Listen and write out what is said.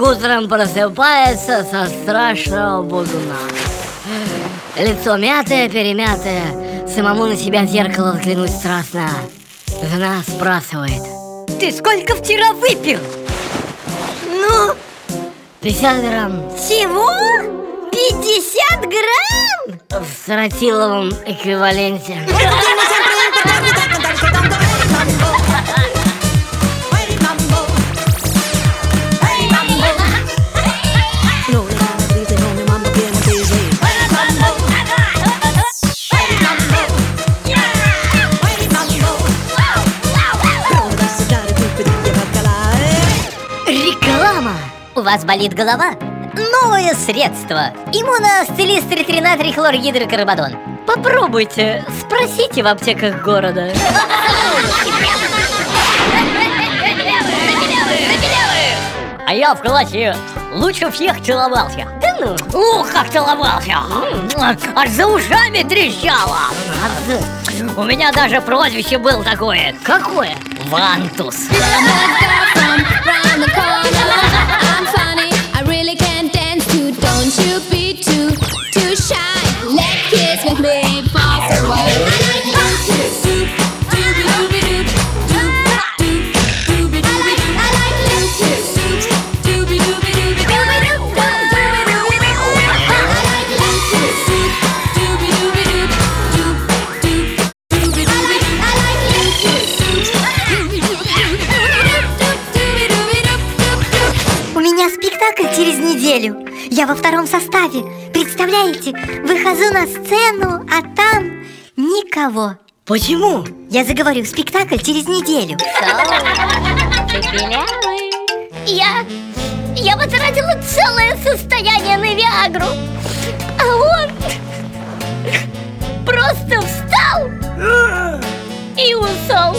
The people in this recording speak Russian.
утром просыпается со страшного будуна Лицо мятое, перемятое Самому на себя в зеркало взглянуть страстно Жена спрашивает Ты сколько вчера выпил? Ну, 50 грамм Всего? 50 грамм? в стратиловом эквиваленте У вас болит голова? Новое средство Иммуностилист тринатрий хлоргидрокарбадон Попробуйте, спросите в аптеках города А я в классе лучше всех целовался. Да ну, Ух, как целовался! Аж за ушами трещало! У меня даже прозвище было такое. какое? Вантус. Только через неделю я во втором составе. Представляете, выхожу на сцену, а там никого. Почему? Я заговорю в спектакль через неделю. Я... Я потратила целое состояние на Виагру. А он... Просто встал и ушел.